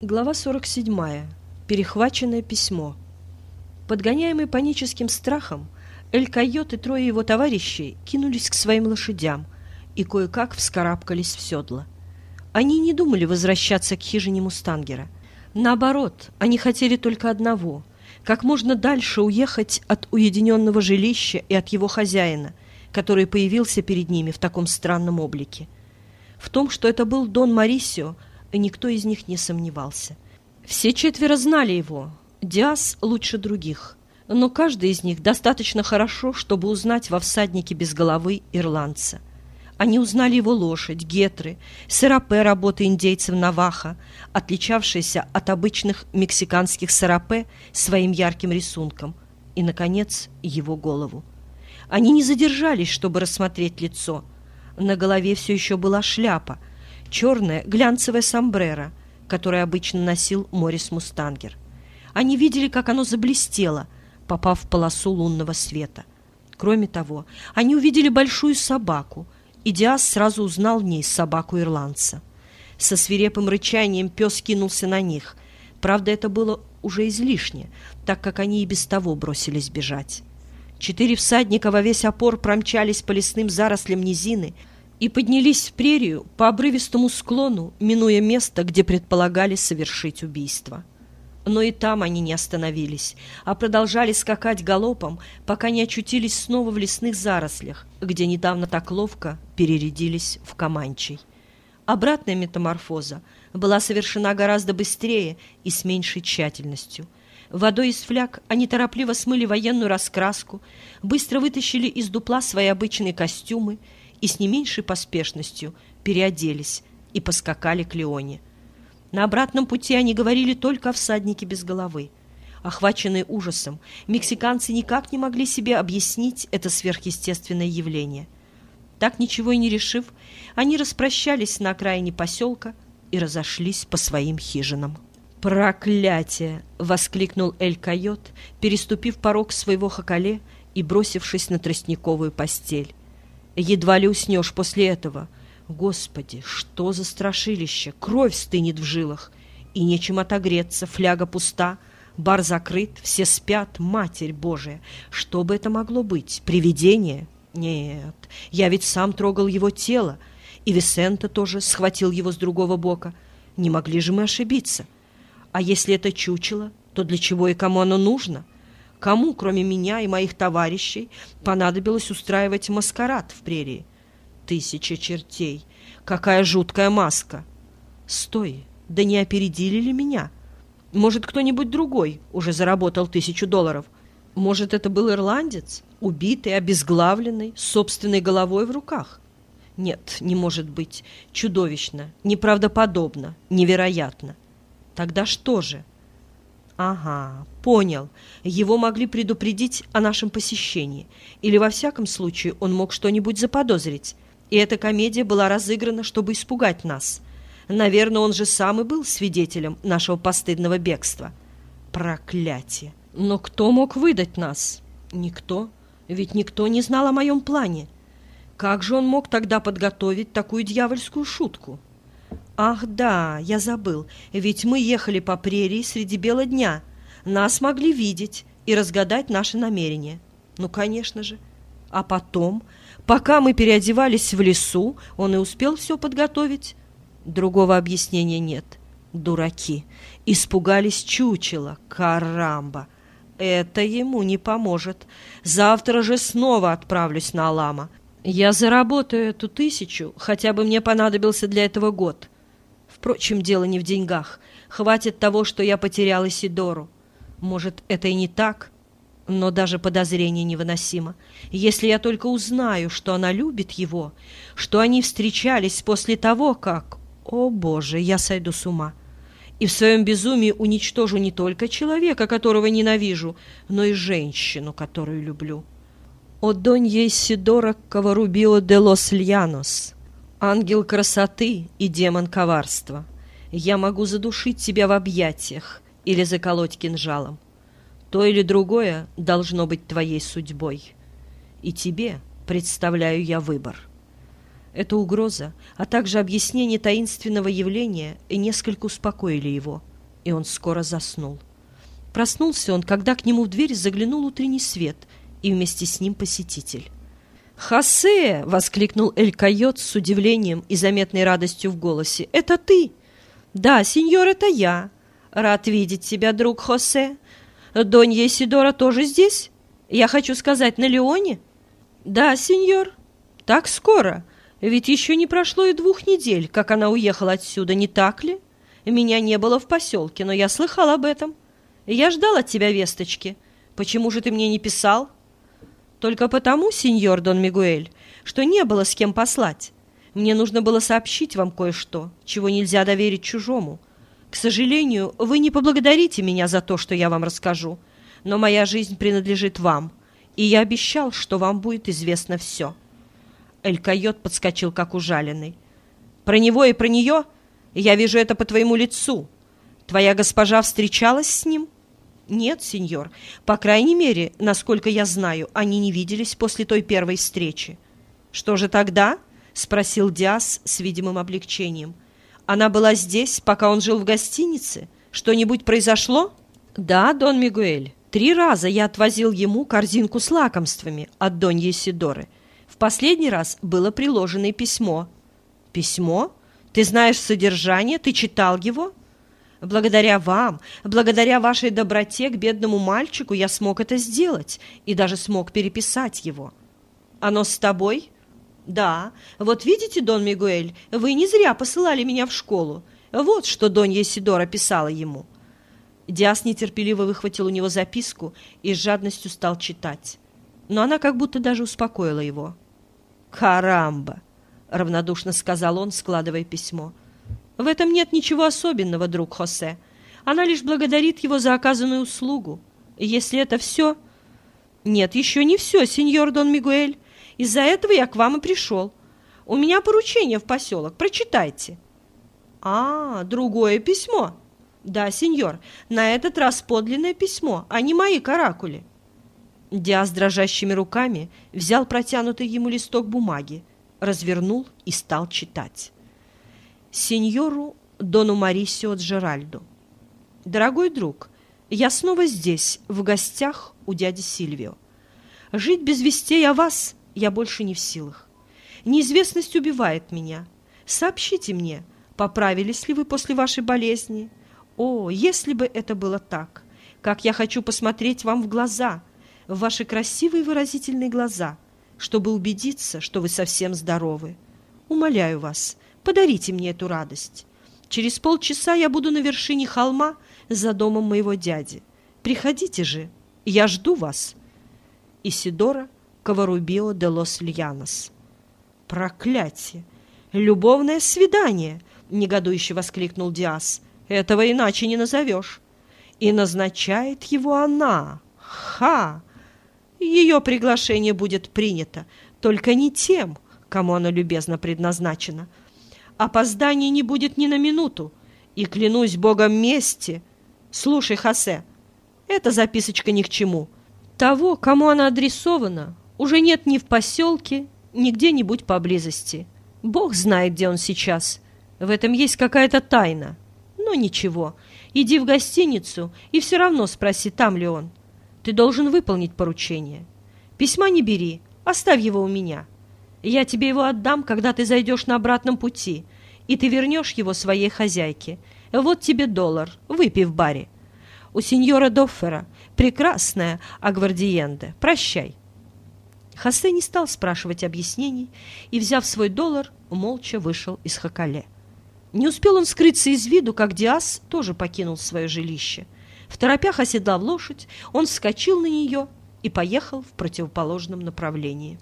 Глава 47. Перехваченное письмо. Подгоняемый паническим страхом, Эль-Койот и трое его товарищей кинулись к своим лошадям и кое-как вскарабкались в седло. Они не думали возвращаться к хижине Мустангера. Наоборот, они хотели только одного — как можно дальше уехать от уединенного жилища и от его хозяина, который появился перед ними в таком странном облике. В том, что это был Дон Марисио, никто из них не сомневался. Все четверо знали его. Диас лучше других. Но каждый из них достаточно хорошо, чтобы узнать во всаднике без головы ирландца. Они узнали его лошадь, гетры, сарапе работы индейцев Наваха, отличавшиеся от обычных мексиканских сарапе своим ярким рисунком, и, наконец, его голову. Они не задержались, чтобы рассмотреть лицо. На голове все еще была шляпа, черное глянцевое сомбреро, которое обычно носил Морис Мустангер. Они видели, как оно заблестело, попав в полосу лунного света. Кроме того, они увидели большую собаку, и Диас сразу узнал в ней собаку ирландца. Со свирепым рычанием пес кинулся на них. Правда, это было уже излишне, так как они и без того бросились бежать. Четыре всадника во весь опор промчались по лесным зарослям низины, и поднялись в прерию по обрывистому склону, минуя место, где предполагали совершить убийство. Но и там они не остановились, а продолжали скакать галопом, пока не очутились снова в лесных зарослях, где недавно так ловко перерядились в Каманчей. Обратная метаморфоза была совершена гораздо быстрее и с меньшей тщательностью. Водой из фляг они торопливо смыли военную раскраску, быстро вытащили из дупла свои обычные костюмы и с не меньшей поспешностью переоделись и поскакали к Леоне. На обратном пути они говорили только о всаднике без головы. Охваченные ужасом, мексиканцы никак не могли себе объяснить это сверхъестественное явление. Так ничего и не решив, они распрощались на окраине поселка и разошлись по своим хижинам. «Проклятие!» — воскликнул Эль-Койот, переступив порог своего хакале и бросившись на тростниковую постель. Едва ли уснешь после этого. Господи, что за страшилище! Кровь стынет в жилах. И нечем отогреться, фляга пуста, бар закрыт, все спят, Матерь Божия! Что бы это могло быть? Привидение? Нет, я ведь сам трогал его тело, и Висента тоже схватил его с другого бока. Не могли же мы ошибиться? А если это чучело, то для чего и кому оно нужно?» Кому, кроме меня и моих товарищей, понадобилось устраивать маскарад в прерии? Тысяча чертей! Какая жуткая маска! Стой! Да не опередили ли меня? Может, кто-нибудь другой уже заработал тысячу долларов? Может, это был ирландец, убитый, обезглавленный, с собственной головой в руках? Нет, не может быть. Чудовищно, неправдоподобно, невероятно. Тогда что же? Ага, понял. Его могли предупредить о нашем посещении. Или, во всяком случае, он мог что-нибудь заподозрить. И эта комедия была разыграна, чтобы испугать нас. Наверное, он же сам и был свидетелем нашего постыдного бегства. Проклятие! Но кто мог выдать нас? Никто. Ведь никто не знал о моем плане. Как же он мог тогда подготовить такую дьявольскую шутку? «Ах, да, я забыл, ведь мы ехали по прерии среди бела дня. Нас могли видеть и разгадать наши намерения. Ну, конечно же. А потом, пока мы переодевались в лесу, он и успел все подготовить. Другого объяснения нет. Дураки. Испугались чучела. Карамба! Это ему не поможет. Завтра же снова отправлюсь на Алама. Я заработаю эту тысячу, хотя бы мне понадобился для этого год». Впрочем, дело не в деньгах. Хватит того, что я потерял Исидору. Может, это и не так, но даже подозрение невыносимо. Если я только узнаю, что она любит его, что они встречались после того, как... О, Боже, я сойду с ума. И в своем безумии уничтожу не только человека, которого ненавижу, но и женщину, которую люблю. О, донья Исидора Каварубио де лос Льянос! Ангел красоты и демон коварства. Я могу задушить тебя в объятиях или заколоть кинжалом. То или другое должно быть твоей судьбой. И тебе представляю я выбор. Эта угроза, а также объяснение таинственного явления несколько успокоили его – и он скоро заснул. Проснулся он, когда к нему в дверь заглянул утренний свет, и вместе с ним посетитель. «Хосе!» — воскликнул Эль Койот с удивлением и заметной радостью в голосе. «Это ты?» «Да, сеньор, это я. Рад видеть тебя, друг Хосе. Донья Исидора тоже здесь? Я хочу сказать, на Леоне?» «Да, сеньор. Так скоро. Ведь еще не прошло и двух недель, как она уехала отсюда, не так ли? Меня не было в поселке, но я слыхал об этом. Я ждал от тебя весточки. Почему же ты мне не писал?» Только потому, сеньор Дон Мигуэль, что не было с кем послать. Мне нужно было сообщить вам кое-что, чего нельзя доверить чужому. К сожалению, вы не поблагодарите меня за то, что я вам расскажу, но моя жизнь принадлежит вам, и я обещал, что вам будет известно все». Эль Койот подскочил, как ужаленный. «Про него и про нее? Я вижу это по твоему лицу. Твоя госпожа встречалась с ним?» «Нет, сеньор. По крайней мере, насколько я знаю, они не виделись после той первой встречи». «Что же тогда?» — спросил Диас с видимым облегчением. «Она была здесь, пока он жил в гостинице? Что-нибудь произошло?» «Да, Дон Мигуэль. Три раза я отвозил ему корзинку с лакомствами от Доньи Сидоры. В последний раз было приложено письмо». «Письмо? Ты знаешь содержание? Ты читал его?» Благодаря вам, благодаря вашей доброте к бедному мальчику я смог это сделать и даже смог переписать его. Оно с тобой? Да. Вот видите, Дон Мигуэль, вы не зря посылали меня в школу. Вот что Донья Сидора писала ему. Диас нетерпеливо выхватил у него записку и с жадностью стал читать. Но она как будто даже успокоила его. «Карамба!» — равнодушно сказал он, складывая письмо. — в этом нет ничего особенного, друг Хосе. Она лишь благодарит его за оказанную услугу. И если это все... Нет, еще не все, сеньор Дон Мигуэль. Из-за этого я к вам и пришел. У меня поручение в поселок. Прочитайте. А, другое письмо. Да, сеньор, на этот раз подлинное письмо, а не мои каракули. Диас дрожащими руками взял протянутый ему листок бумаги, развернул и стал читать сеньору Дону Марисио Джеральду. Дорогой друг, я снова здесь, в гостях у дяди Сильвио. Жить без вестей о вас я больше не в силах. Неизвестность убивает меня. Сообщите мне, поправились ли вы после вашей болезни? О, если бы это было так! Как я хочу посмотреть вам в глаза, в ваши красивые выразительные глаза, чтобы убедиться, что вы совсем здоровы. Умоляю вас, Подарите мне эту радость. Через полчаса я буду на вершине холма за домом моего дяди. Приходите же, я жду вас. Исидора Коварубио де лос Льянос. Проклятие! Любовное свидание! Негодующе воскликнул Диас. Этого иначе не назовешь. И назначает его она. Ха! Ее приглашение будет принято, только не тем, кому оно любезно предназначено, Опозданий не будет ни на минуту. И клянусь Богом мести. Слушай, Хосе, эта записочка ни к чему. Того, кому она адресована, уже нет ни в поселке, ни где-нибудь поблизости. Бог знает, где он сейчас. В этом есть какая-то тайна. Но ничего, иди в гостиницу и все равно спроси, там ли он. Ты должен выполнить поручение. Письма не бери, оставь его у меня. Я тебе его отдам, когда ты зайдешь на обратном пути, и ты вернешь его своей хозяйке. Вот тебе доллар, выпей в баре. У сеньора Доффера прекрасная агвардиенда. Прощай». Хосе не стал спрашивать объяснений и, взяв свой доллар, молча вышел из Хакале. Не успел он скрыться из виду, как Диас тоже покинул свое жилище. В торопях оседлав лошадь, он вскочил на нее и поехал в противоположном направлении.